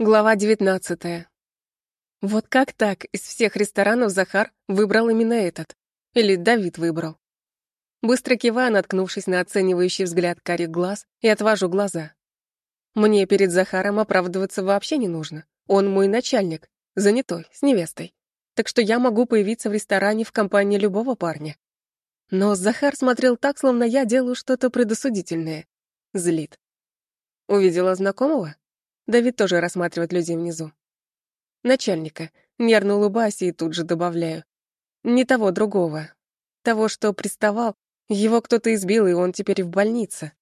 Глава девятнадцатая. Вот как так из всех ресторанов Захар выбрал именно этот? Или Давид выбрал? Быстро киваю, наткнувшись на оценивающий взгляд карих глаз, и отвожу глаза. Мне перед Захаром оправдываться вообще не нужно. Он мой начальник, занятой, с невестой. Так что я могу появиться в ресторане в компании любого парня. Но Захар смотрел так, словно я делаю что-то предосудительное. Злит. Увидела знакомого? Давид тоже рассматривает людей внизу. Начальника. Нервно улыбаюсь и тут же добавляю. Не того другого. Того, что приставал, его кто-то избил, и он теперь в больнице.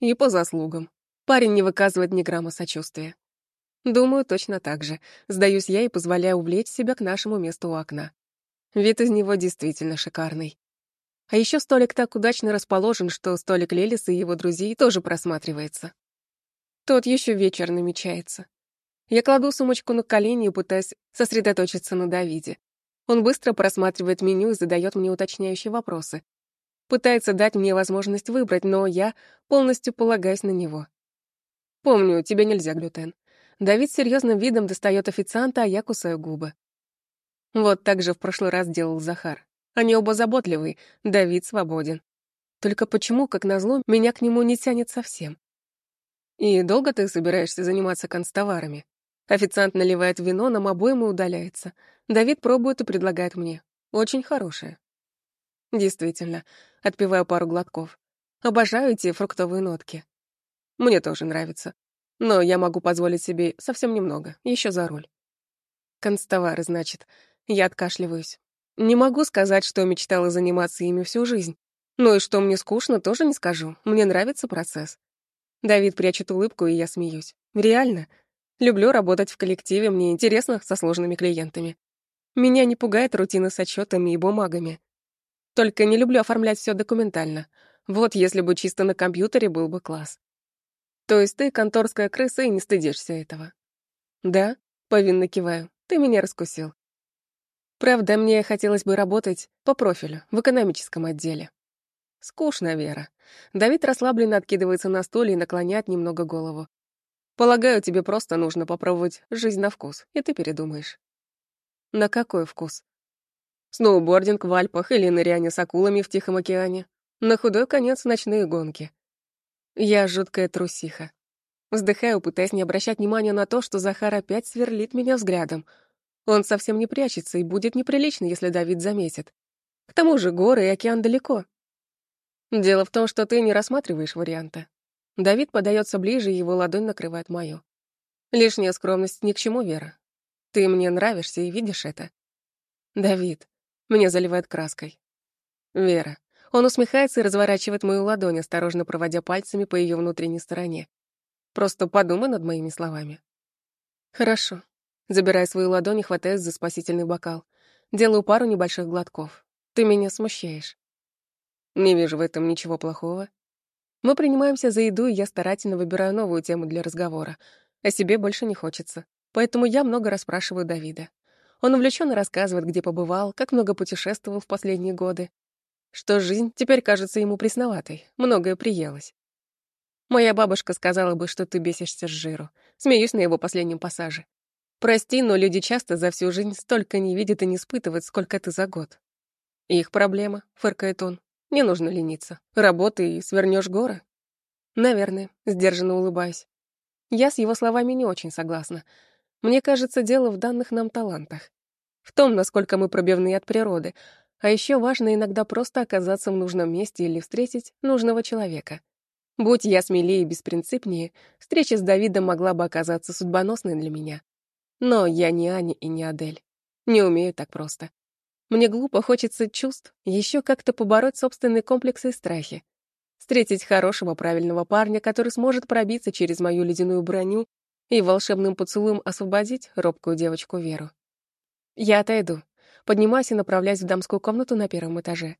И по заслугам. Парень не выказывает ни грамма сочувствия. Думаю, точно так же. Сдаюсь я и позволяю увлечь себя к нашему месту у окна. Вид из него действительно шикарный. А еще столик так удачно расположен, что столик Лелиса и его друзей тоже просматривается. Тот еще вечер намечается. Я кладу сумочку на колени и пытаюсь сосредоточиться на Давиде. Он быстро просматривает меню и задает мне уточняющие вопросы. Пытается дать мне возможность выбрать, но я полностью полагаюсь на него. Помню, тебе нельзя глютен. Давид серьезным видом достает официанта, а я кусаю губы. Вот так же в прошлый раз делал Захар. Они оба заботливые, Давид свободен. Только почему, как назло, меня к нему не тянет совсем? «И долго ты собираешься заниматься констоварами?» Официант наливает вино, нам обоим и удаляется. Давид пробует и предлагает мне. Очень хорошее. Действительно, отпиваю пару глотков. Обожаю эти фруктовые нотки. Мне тоже нравится. Но я могу позволить себе совсем немного, еще за руль. Констовары, значит. Я откашливаюсь. Не могу сказать, что мечтала заниматься ими всю жизнь. Но и что мне скучно, тоже не скажу. Мне нравится процесс. Давид прячет улыбку, и я смеюсь. Реально. Люблю работать в коллективе, мне интересно со сложными клиентами. Меня не пугает рутина с отчетами и бумагами. Только не люблю оформлять все документально. Вот если бы чисто на компьютере был бы класс. То есть ты конторская крыса и не стыдишься этого? Да, повинно киваю. Ты меня раскусил. Правда, мне хотелось бы работать по профилю, в экономическом отделе. Скучно, Вера. Давид расслабленно откидывается на стуле и наклоняет немного голову. Полагаю, тебе просто нужно попробовать жизнь на вкус, и ты передумаешь. На какой вкус? Сноубординг в Альпах или ныряние с акулами в Тихом океане. На худой конец ночные гонки. Я жуткая трусиха. Вздыхаю, пытаясь не обращать внимания на то, что Захар опять сверлит меня взглядом. Он совсем не прячется, и будет неприлично, если Давид заметит. К тому же горы и океан далеко. Дело в том, что ты не рассматриваешь варианта. Давид подается ближе, его ладонь накрывает мою. Лишняя скромность ни к чему, Вера. Ты мне нравишься и видишь это. Давид. Меня заливает краской. Вера. Он усмехается и разворачивает мою ладонь, осторожно проводя пальцами по ее внутренней стороне. Просто подумай над моими словами. Хорошо. Забирая свою ладонь и хватаясь за спасительный бокал. Делаю пару небольших глотков. Ты меня смущаешь. Не вижу в этом ничего плохого. Мы принимаемся за еду, и я старательно выбираю новую тему для разговора. О себе больше не хочется. Поэтому я много расспрашиваю Давида. Он увлеченно рассказывает, где побывал, как много путешествовал в последние годы. Что жизнь теперь кажется ему пресноватой, многое приелось. Моя бабушка сказала бы, что ты бесишься с жиру. Смеюсь на его последнем пассаже. Прости, но люди часто за всю жизнь столько не видят и не испытывают, сколько ты за год. Их проблема, фыркает он. Не нужно лениться. Работай и свернешь горы. Наверное, сдержанно улыбаюсь. Я с его словами не очень согласна. Мне кажется, дело в данных нам талантах. В том, насколько мы пробивны от природы. А еще важно иногда просто оказаться в нужном месте или встретить нужного человека. Будь я смелее и беспринципнее, встреча с Давидом могла бы оказаться судьбоносной для меня. Но я не Аня и не Адель. Не умею так просто. Мне глупо хочется чувств, еще как-то побороть собственные комплексы и страхи. Встретить хорошего, правильного парня, который сможет пробиться через мою ледяную броню и волшебным поцелуем освободить робкую девочку Веру. Я отойду, поднимаюсь и направляюсь в дамскую комнату на первом этаже.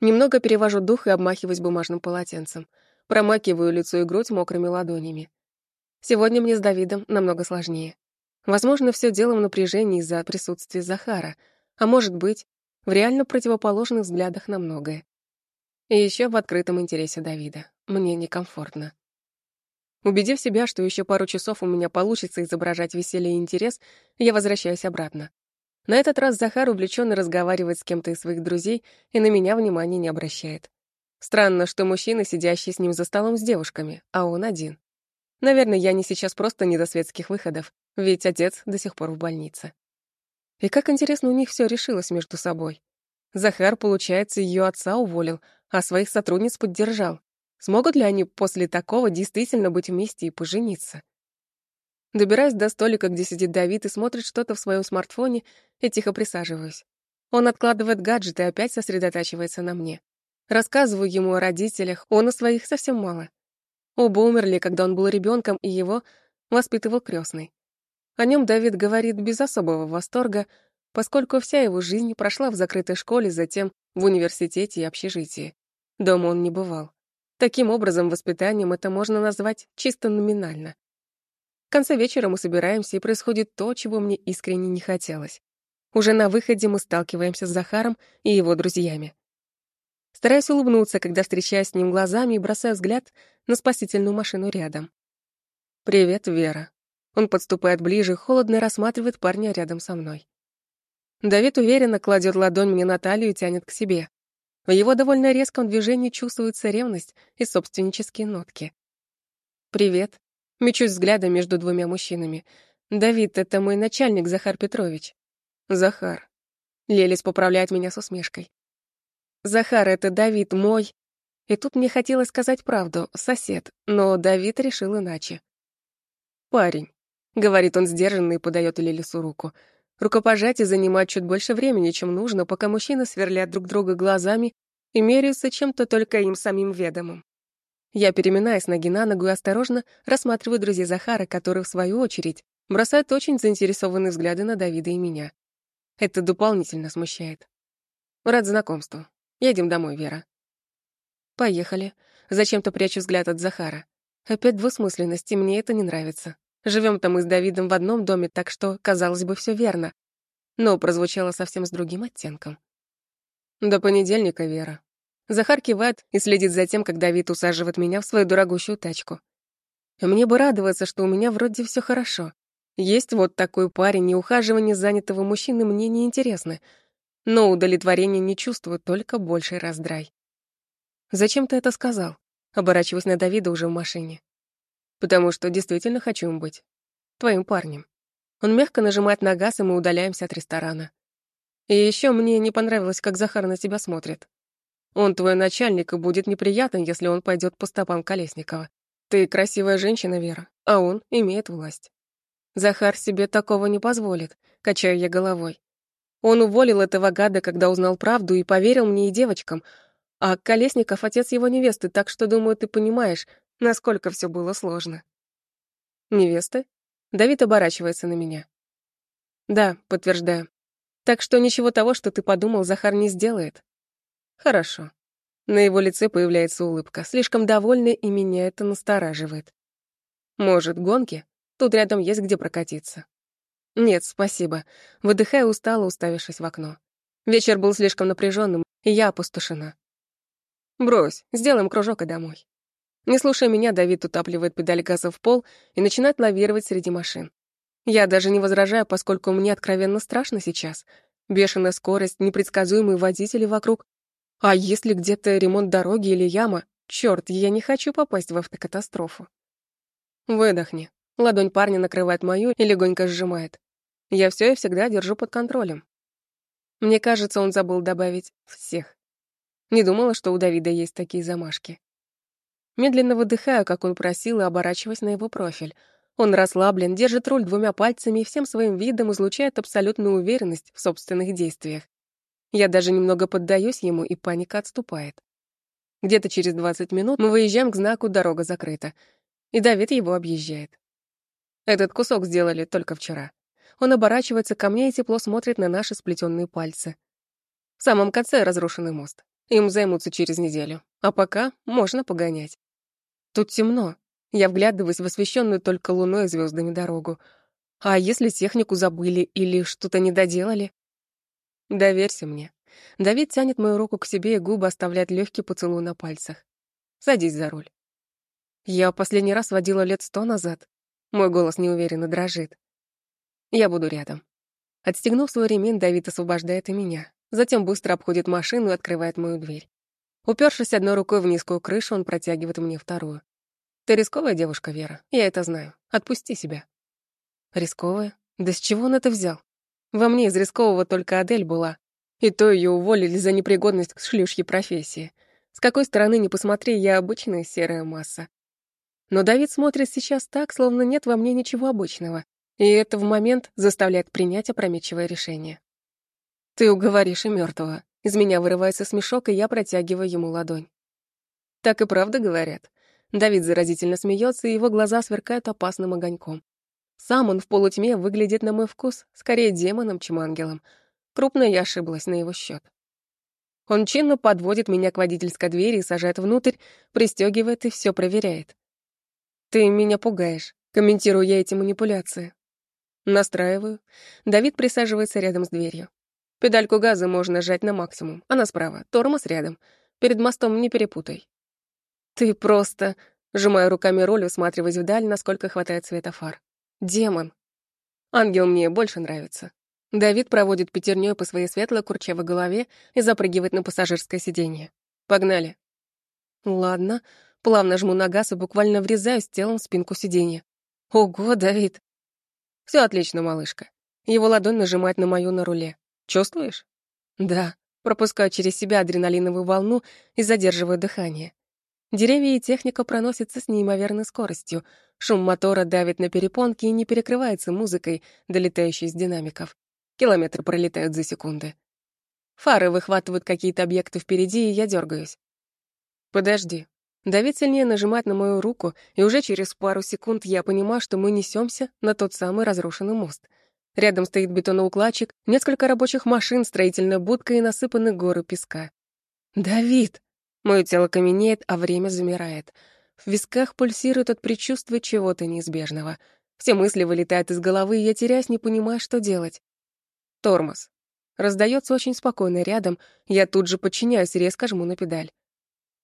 Немного перевожу дух и обмахиваюсь бумажным полотенцем. Промакиваю лицо и грудь мокрыми ладонями. Сегодня мне с Давидом намного сложнее. Возможно, все дело в напряжении из-за присутствия Захара — а может быть, в реально противоположных взглядах на многое. И еще в открытом интересе Давида. Мне некомфортно. Убедив себя, что еще пару часов у меня получится изображать веселье и интерес, я возвращаюсь обратно. На этот раз Захар увлеченно разговаривает с кем-то из своих друзей и на меня внимания не обращает. Странно, что мужчина, сидящий с ним за столом с девушками, а он один. Наверное, я не сейчас просто не до светских выходов, ведь отец до сих пор в больнице. И как интересно у них все решилось между собой. Захар, получается, ее отца уволил, а своих сотрудниц поддержал. Смогут ли они после такого действительно быть вместе и пожениться? Добираюсь до столика, где сидит Давид и смотрит что-то в своем смартфоне, и тихо присаживаюсь. Он откладывает гаджет и опять сосредотачивается на мне. Рассказываю ему о родителях, он о своих совсем мало. Оба умерли, когда он был ребенком, и его воспитывал крестный. О нем Давид говорит без особого восторга, поскольку вся его жизнь прошла в закрытой школе, затем в университете и общежитии. Дома он не бывал. Таким образом, воспитанием это можно назвать чисто номинально. В конце вечера мы собираемся, и происходит то, чего мне искренне не хотелось. Уже на выходе мы сталкиваемся с Захаром и его друзьями. Стараюсь улыбнуться, когда встречаюсь с ним глазами и бросаю взгляд на спасительную машину рядом. «Привет, Вера». Он подступает ближе, холодно рассматривает парня рядом со мной. Давид уверенно кладет ладонь мне на талию и тянет к себе. В его довольно резком движении чувствуется ревность и собственнические нотки. «Привет». Мечусь взглядом между двумя мужчинами. «Давид, это мой начальник, Захар Петрович». «Захар». Лелис поправляет меня с усмешкой. «Захар, это Давид, мой...» И тут мне хотелось сказать правду, сосед, но Давид решил иначе. «Парень», — говорит он сдержанно и подает Лелису руку. Рукопожатие занимает чуть больше времени, чем нужно, пока мужчины сверлят друг друга глазами и меряются чем-то только им самим ведомым. Я переминаюсь ноги на ногу и осторожно рассматриваю друзей Захара, которые, в свою очередь, бросают очень заинтересованные взгляды на Давида и меня. Это дополнительно смущает. Рад знакомству. Едем домой, Вера. Поехали. Зачем-то прячу взгляд от Захара. Опять двусмысленность, мне это не нравится. Живем там мы с Давидом в одном доме, так что, казалось бы, все верно. Но прозвучало совсем с другим оттенком. До понедельника, Вера. Захар кивает и следит за тем, как Давид усаживает меня в свою дорогущую тачку. Мне бы радоваться, что у меня вроде все хорошо. Есть вот такой парень, и ухаживание занятого мужчины мне не интересно — но удовлетворения не чувствую, только больший раздрай. «Зачем ты это сказал?» Оборачиваюсь на Давида уже в машине. «Потому что действительно хочу им быть. Твоим парнем». Он мягко нажимает на газ, и мы удаляемся от ресторана. И еще мне не понравилось, как Захар на тебя смотрит. Он твой начальник, и будет неприятно, если он пойдет по стопам Колесникова. Ты красивая женщина, Вера, а он имеет власть. Захар себе такого не позволит, качаю я головой. Он уволил этого гада, когда узнал правду, и поверил мне и девочкам. А Колесников — отец его невесты, так что, думаю, ты понимаешь, насколько все было сложно. Невесты? Давид оборачивается на меня. Да, подтверждаю. Так что ничего того, что ты подумал, Захар не сделает. Хорошо. На его лице появляется улыбка, слишком довольная, и меня это настораживает. Может, гонки? Тут рядом есть где прокатиться. «Нет, спасибо». Выдыхая устало, уставившись в окно. Вечер был слишком напряженным, и я опустошена. «Брось, сделаем кружок и домой». Не слушая меня, Давид утапливает педаль газа в пол и начинает лавировать среди машин. Я даже не возражаю, поскольку мне откровенно страшно сейчас. Бешеная скорость, непредсказуемые водители вокруг. А если где-то ремонт дороги или яма? Чёрт, я не хочу попасть в автокатастрофу. Выдохни. Ладонь парня накрывает мою и легонько сжимает. Я все и всегда держу под контролем. Мне кажется, он забыл добавить «всех». Не думала, что у Давида есть такие замашки. Медленно выдыхаю, как он просил, и оборачиваясь на его профиль. Он расслаблен, держит руль двумя пальцами и всем своим видом излучает абсолютную уверенность в собственных действиях. Я даже немного поддаюсь ему, и паника отступает. Где-то через 20 минут мы выезжаем к знаку «Дорога закрыта», и Давид его объезжает. Этот кусок сделали только вчера. Он оборачивается ко мне и тепло смотрит на наши сплетенные пальцы. В самом конце разрушенный мост. Им займутся через неделю. А пока можно погонять. Тут темно. Я вглядываюсь в освещенную только луной и звездами дорогу. А если технику забыли или что-то не доделали? Доверься мне. Давид тянет мою руку к себе, и губы оставляют легкий поцелуй на пальцах. Садись за руль. Я последний раз водила лет сто назад. Мой голос неуверенно дрожит. Я буду рядом. Отстегнув свой ремень, Давид освобождает и меня. Затем быстро обходит машину и открывает мою дверь. Упершись одной рукой в низкую крышу, он протягивает мне вторую. «Ты рисковая девушка, Вера, я это знаю. Отпусти себя». «Рисковая? Да с чего он это взял? Во мне из рискового только Адель была. И то ее уволили за непригодность к шлюшьей профессии. С какой стороны ни посмотри, я обычная серая масса. Но Давид смотрит сейчас так, словно нет во мне ничего обычного, и это в момент заставляет принять опрометчивое решение. «Ты уговоришь и мертвого. Из меня вырывается смешок, и я протягиваю ему ладонь. Так и правда говорят. Давид заразительно смеется, и его глаза сверкают опасным огоньком. Сам он в полутьме выглядит на мой вкус скорее демоном, чем ангелом. Крупно я ошиблась на его счет. Он чинно подводит меня к водительской двери и сажает внутрь, пристегивает и все проверяет. «Ты меня пугаешь», — комментирую я эти манипуляции. Настраиваю. Давид присаживается рядом с дверью. Педальку газа можно сжать на максимум. Она справа, тормоз рядом. Перед мостом не перепутай. Ты просто... Сжимаю руками руль, усматриваясь вдаль, насколько хватает света фар. Демон. Ангел мне больше нравится. Давид проводит пятернёй по своей светлой курчевой голове и запрыгивает на пассажирское сиденье. Погнали. Ладно, Плавно жму на газ и буквально врезаюсь телом в спинку сиденья. Ого, Давид. Все отлично, малышка. Его ладонь нажимает на мою на руле. Чувствуешь? Да. Пропускаю через себя адреналиновую волну и задерживаю дыхание. Деревья и техника проносятся с неимоверной скоростью. Шум мотора давит на перепонки и не перекрывается музыкой, долетающей из динамиков. Километры пролетают за секунды. Фары выхватывают какие-то объекты впереди, и я дергаюсь. Подожди. Давид сильнее нажимает на мою руку, и уже через пару секунд я понимаю, что мы несемся на тот самый разрушенный мост. Рядом стоит бетоноукладчик, несколько рабочих машин, строительная будка и насыпаны горы песка. «Давид!» Мое тело каменеет, а время замирает. В висках пульсирует от предчувствия чего-то неизбежного. Все мысли вылетают из головы, и я теряюсь, не понимая, что делать. Тормоз. Раздается очень спокойно рядом, я тут же подчиняюсь, резко жму на педаль.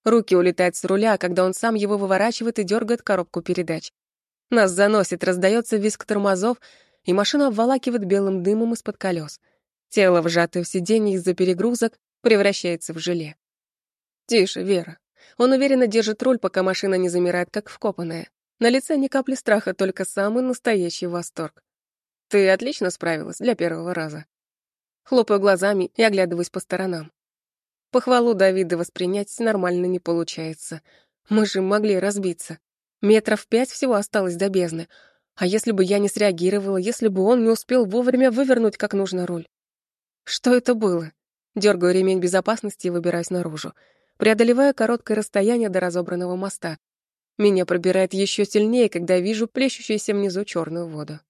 Руки улетают с руля, когда он сам его выворачивает и дергает коробку передач. Нас заносит, раздается визг тормозов, и машина обволакивает белым дымом из-под колес. Тело, вжатое в сиденье из-за перегрузок, превращается в желе. «Тише, Вера». Он уверенно держит руль, пока машина не замирает, как вкопанная. На лице ни капли страха, только самый настоящий восторг. «Ты отлично справилась для первого раза». Хлопаю глазами и оглядываюсь по сторонам. Похвалу Давида воспринять нормально не получается. Мы же могли разбиться. Метров пять всего осталось до бездны. А если бы я не среагировала, если бы он не успел вовремя вывернуть как нужно руль? Что это было? Дергаю ремень безопасности и выбираюсь наружу. Преодолеваю короткое расстояние до разобранного моста. Меня пробирает еще сильнее, когда вижу плещущуюся внизу черную воду.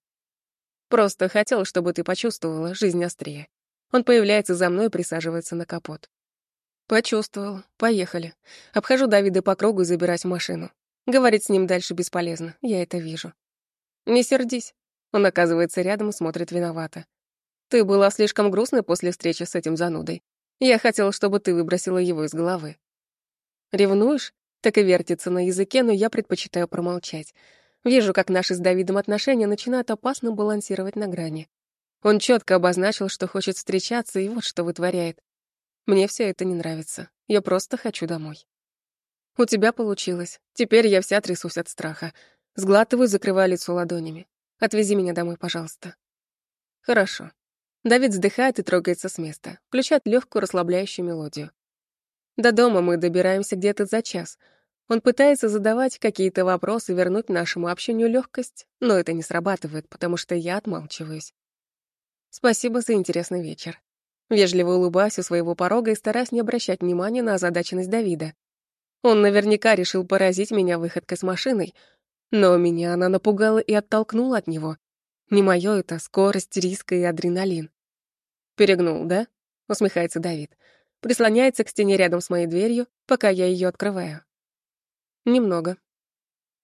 Просто хотел, чтобы ты почувствовала жизнь острее. Он появляется за мной и присаживается на капот. Почувствовал. Поехали. Обхожу Давида по кругу и забираюсь в машину. Говорить с ним дальше бесполезно, я это вижу. Не сердись. Он оказывается рядом и смотрит виновато. Ты была слишком грустной после встречи с этим занудой. Я хотел, чтобы ты выбросила его из головы. Ревнуешь? Так и вертится на языке, но я предпочитаю промолчать. Вижу, как наши с Давидом отношения начинают опасно балансировать на грани. Он четко обозначил, что хочет встречаться, и вот что вытворяет. Мне все это не нравится. Я просто хочу домой. У тебя получилось. Теперь я вся трясусь от страха. Сглатываю, закрываю лицо ладонями. Отвези меня домой, пожалуйста. Хорошо. Давид вздыхает и трогается с места, включает легкую расслабляющую мелодию. До дома мы добираемся где-то за час. Он пытается задавать какие-то вопросы, вернуть нашему общению легкость, но это не срабатывает, потому что я отмалчиваюсь. Спасибо за интересный вечер. Вежливо улыбаясь у своего порога и стараясь не обращать внимания на озадаченность Давида. Он наверняка решил поразить меня выходкой с машиной, но меня она напугала и оттолкнула от него. Не моё это скорость, риск и адреналин. «Перегнул, да?» — усмехается Давид. Прислоняется к стене рядом с моей дверью, пока я ее открываю. Немного.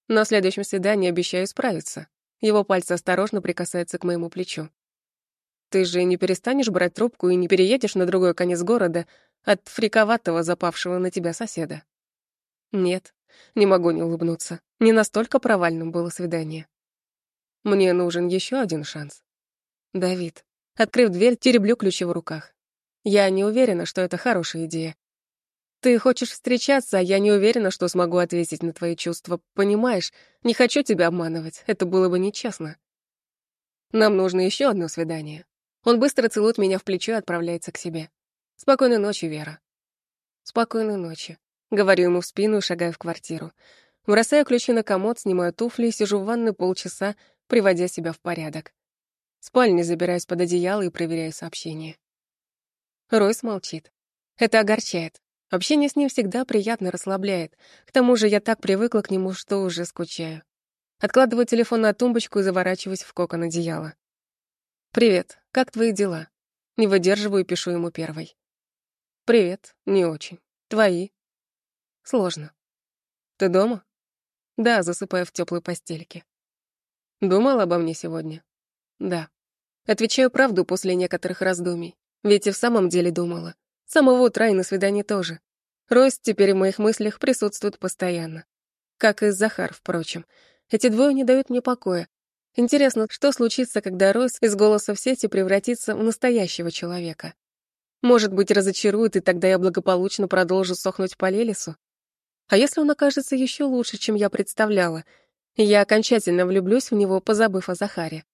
На следующем свидании обещаю справиться. Его пальцы осторожно прикасаются к моему плечу. Ты же не перестанешь брать трубку и не переедешь на другой конец города от фриковатого запавшего на тебя соседа. Нет. Не могу не улыбнуться. Не настолько провальным было свидание. Мне нужен еще один шанс. Давид. Открыв дверь, тереблю ключи в руках. Я не уверена, что это хорошая идея. Ты хочешь встречаться, а я не уверена, что смогу ответить на твои чувства. Понимаешь, не хочу тебя обманывать. Это было бы нечестно. Нам нужно еще одно свидание. Он быстро целует меня в плечо и отправляется к себе. Спокойной ночи, Вера. Спокойной ночи. Говорю ему в спину и шагаю в квартиру. Бросаю ключи на комод, снимаю туфли и сижу в ванной полчаса, приводя себя в порядок. В спальне забираюсь под одеяло и проверяю сообщение. Ройс молчит. Это огорчает. Общение с ним всегда приятно расслабляет. К тому же я так привыкла к нему, что уже скучаю. Откладываю телефон на тумбочку и заворачиваюсь в кокон одеяла. «Привет, как твои дела?» Не выдерживаю и пишу ему первой. «Привет, не очень. Твои?» «Сложно». «Ты дома?» «Да, засыпаю в теплой постельке». «Думал обо мне сегодня?» «Да». Отвечаю правду после некоторых раздумий. Ведь и в самом деле думала. С самого утра и на свидании тоже. Рост теперь в моих мыслях присутствует постоянно. Как и Захар, впрочем. Эти двое не дают мне покоя. Интересно, что случится, когда Ройс из голоса в сети превратится в настоящего человека? Может быть, разочарует, и тогда я благополучно продолжу сохнуть по Лелису? А если он окажется еще лучше, чем я представляла, я окончательно влюблюсь в него, позабыв о Захаре?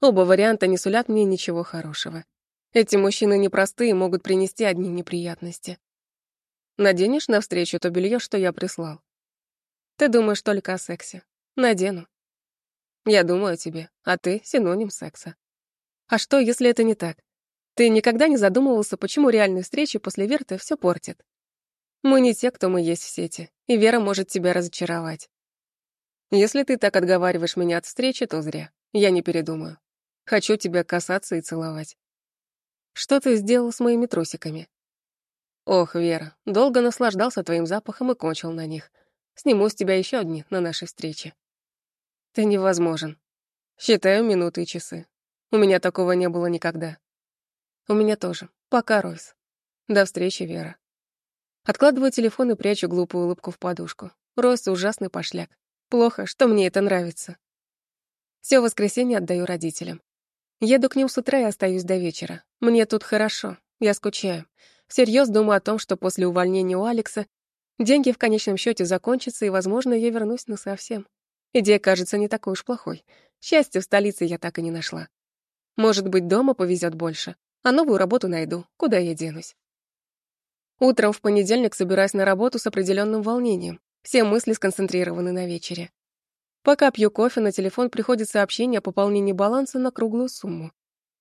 Оба варианта не сулят мне ничего хорошего. Эти мужчины непростые могут принести одни неприятности. Наденешь навстречу то белье, что я прислал? Ты думаешь только о сексе. Надену. Я думаю о тебе, а ты — синоним секса. А что, если это не так? Ты никогда не задумывался, почему реальные встречи после Верты все портят? Мы не те, кто мы есть в сети, и Вера может тебя разочаровать. Если ты так отговариваешь меня от встречи, то зря. Я не передумаю. Хочу тебя касаться и целовать. Что ты сделал с моими трусиками? Ох, Вера, долго наслаждался твоим запахом и кончил на них. Сниму с тебя еще одни на нашей встрече. Ты невозможен. Считаю минуты и часы. У меня такого не было никогда. У меня тоже. Пока, Ройс. До встречи, Вера. Откладываю телефон и прячу глупую улыбку в подушку. Ройс ужасный пошляк. Плохо, что мне это нравится. Все воскресенье отдаю родителям. Еду к ним с утра и остаюсь до вечера. Мне тут хорошо, я скучаю. Всерьез думаю о том, что после увольнения у Алекса деньги в конечном счете закончатся, и, возможно, я вернусь насовсем. Идея кажется не такой уж плохой. Счастья в столице я так и не нашла. Может быть, дома повезет больше, а новую работу найду, куда я денусь. Утром в понедельник собираюсь на работу с определенным волнением. Все мысли сконцентрированы на вечере. Пока пью кофе, на телефон приходит сообщение о пополнении баланса на круглую сумму.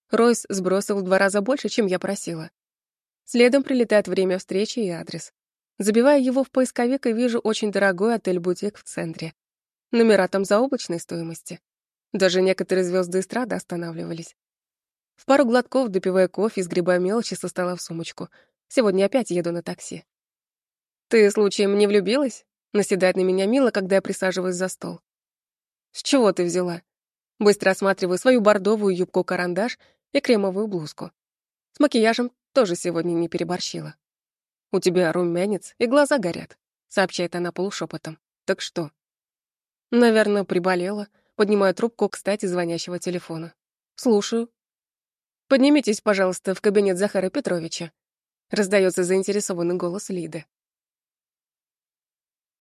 Ройс сбросил в два раза больше, чем я просила. Следом прилетает время встречи и адрес. Забиваю его в поисковик и вижу очень дорогой отель-бутик в центре. Номера там заоблачной стоимости. Даже некоторые звезды эстрады останавливались. В пару глотков, допивая кофе и сгребая мелочи со стола в сумочку. Сегодня опять еду на такси. «Ты, случаем, не влюбилась?» Наседает на меня Мила, когда я присаживаюсь за стол. «С чего ты взяла?» Быстро осматриваю свою бордовую юбку-карандаш и кремовую блузку. С макияжем тоже сегодня не переборщила. «У тебя румянец и глаза горят», — сообщает она полушепотом. «Так что?» Наверное, приболела. Поднимаю трубку, кстати, звонящего телефона. Слушаю. Поднимитесь, пожалуйста, в кабинет Захара Петровича. Раздается заинтересованный голос Лиды.